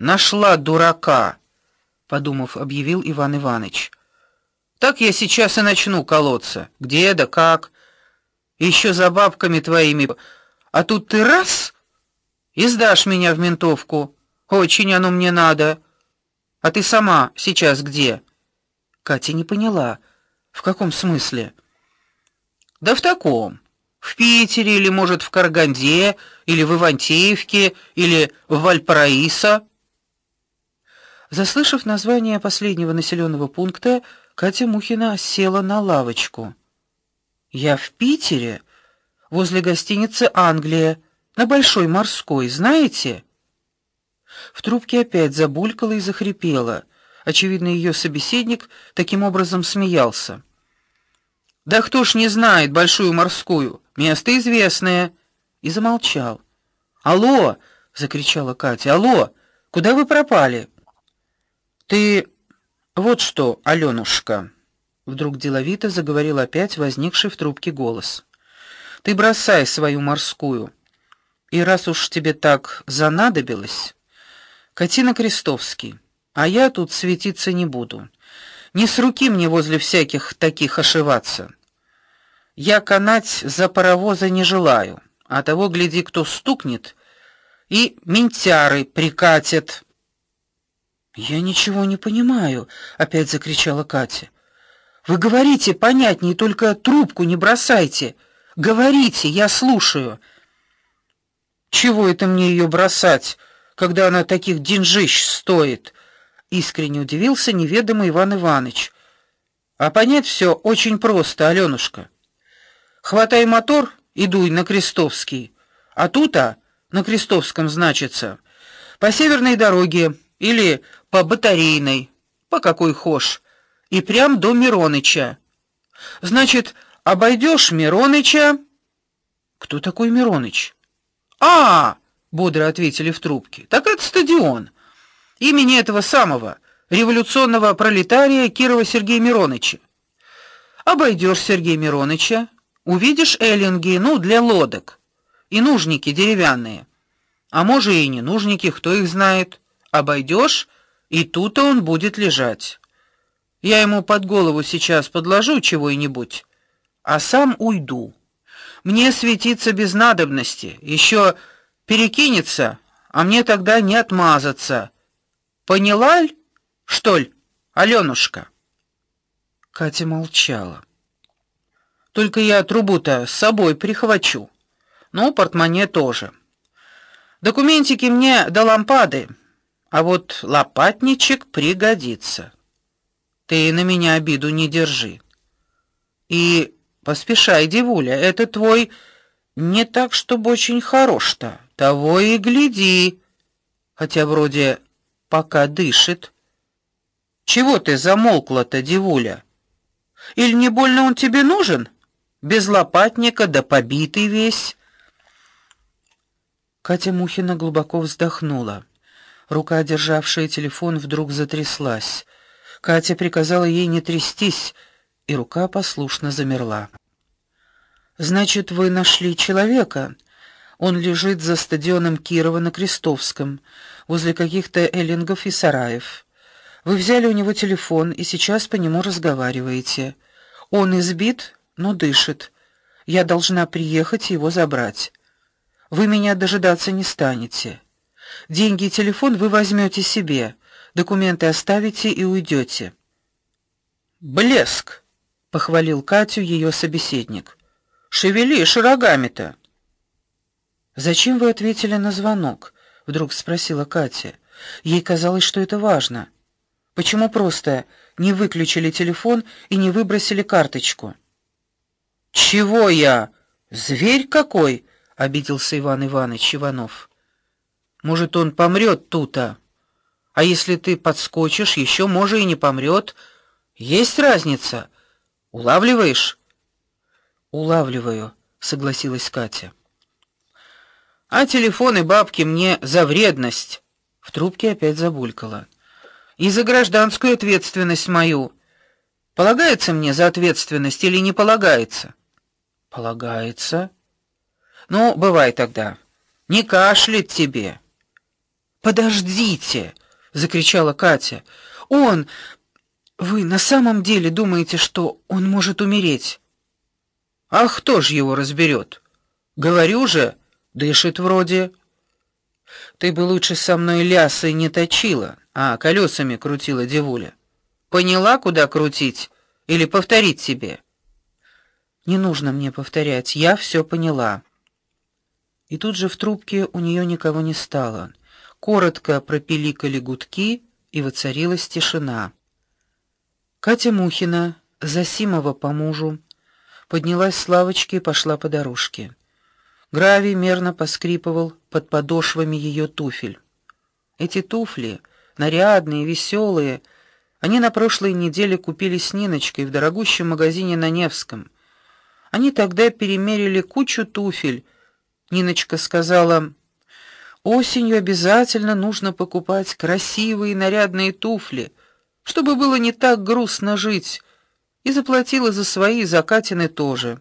Нашла дурака, подумав, объявил Иван Иванович. Так я сейчас и начну колоться. Где да как? Еще за бабками твоими. А тут ты раз и сдашь меня в ментовку. Очень оно мне надо. А ты сама сейчас где? Катя не поняла. В каком смысле? Да в таком. В Питере или, может, в Караганде, или в Ивантеевке, или в Вальпараисо. Заслышав название последнего населенного пункта, Катя Мухина села на лавочку. Я в Питере, возле гостиницы Англия, на Большой морской, знаете? В трубке опять забулькало и захрипело. Очевидно, ее собеседник таким образом смеялся. Да кто ж не знает Большую морскую? Место известное. И замолчал. Алло, закричала Катя. Алло, куда вы пропали? Ты вот что, Алёнушка, вдруг деловито заговорил опять возникший в трубке голос. Ты бросай свою морскую. И раз уж тебе так занадобилось, Катина Крестовский, а я тут светиться не буду. Не с руки мне возле всяких таких ошиваться. Я канать за паровоза не желаю, а того гляди, кто стукнет и ментяры прикатят. Я ничего не понимаю, опять закричала Катя. Вы говорите понятнее, только трубку не бросайте. Говорите, я слушаю. Чего это мне ее бросать, когда она таких деньжищ стоит? Искренне удивился неведомый Иван Иванович. А понять все очень просто, Алёнушка. Хватай мотор и дуй на Крестовский. А тут-а на Крестовском значится по северной дороге или по батарейной, по какой хошь, и прям до Мироныча. Значит, обойдешь Мироныча. Кто такой Мироныч? А, бодро ответили в трубке. Так это стадион. Имени этого самого революционного пролетария Кирова Сергея Мироныча. Обойдешь Сергея Мироныча, увидишь эллинги, ну, для лодок. И нужники деревянные. А может и не нужники, кто их знает. Обойдешь, и тут он будет лежать. Я ему под голову сейчас подложу чего-нибудь, а сам уйду. Мне светиться без надобности, еще перекинется, а мне тогда не отмазаться. Поняла ль, что ли, Алёнушка? Катя молчала. Только я трубу-то с собой прихвачу. Ну, портмоне тоже. Документики мне до лампады. А вот лопатничек пригодится. Ты на меня обиду не держи. И поспешай, девуля, это твой не так, чтобы очень хорош-то. Того и гляди. Хотя вроде пока дышит. Чего ты замолкла-то, девуля? Или не больно он тебе нужен? Без лопатника да побитый весь. Катя Мухина глубоко вздохнула. Рука, державшая телефон, вдруг затряслась. Катя приказала ей не трястись, и рука послушно замерла. Значит, вы нашли человека. Он лежит за стадионом Кирова на Крестовском, возле каких-то эллингов и сараев. Вы взяли у него телефон и сейчас по нему разговариваете. Он избит, но дышит. Я должна приехать его забрать. Вы меня дожидаться не станете. Деньги и телефон вы возьмете себе, документы оставите и уйдете. Блеск, похвалил Катю ее собеседник. Шевели широгами-то. Зачем вы ответили на звонок? вдруг спросила Катя. Ей казалось, что это важно. Почему просто не выключили телефон и не выбросили карточку? Чего я? Зверь какой? обиделся Иван Иванович Иванов. Может, он помрет тут-а. А если ты подскочишь, еще может и не помрет. Есть разница. Улавливаешь? Улавливаю, согласилась Катя. А телефон и бабки мне за вредность. В трубке опять забулькало. И за гражданскую ответственность мою. Полагается мне за ответственность или не полагается? Полагается. Ну, бывай тогда. Не кашлять тебе. Подождите, закричала Катя. Он Вы на самом деле думаете, что он может умереть? А кто ж его разберет? Говорю же, дышит вроде. Ты бы лучше со мной лясы не точила, а колесами крутила девуля. Поняла, куда крутить или повторить тебе? Не нужно мне повторять, я все поняла. И тут же в трубке у нее никого не стало. Коротко пропиликали гудки, и воцарилась тишина. Катя Мухина, Засимова по мужу, поднялась с лавочки и пошла по дорожке. Гравий мерно поскрипывал под подошвами ее туфель. Эти туфли, нарядные, веселые, они на прошлой неделе купили с Ниночкой в дорогущем магазине на Невском. Они тогда перемерили кучу туфель. Ниночка сказала: "Осенью обязательно нужно покупать красивые нарядные туфли, чтобы было не так грустно жить". И заплатила за свои, за Катины тоже.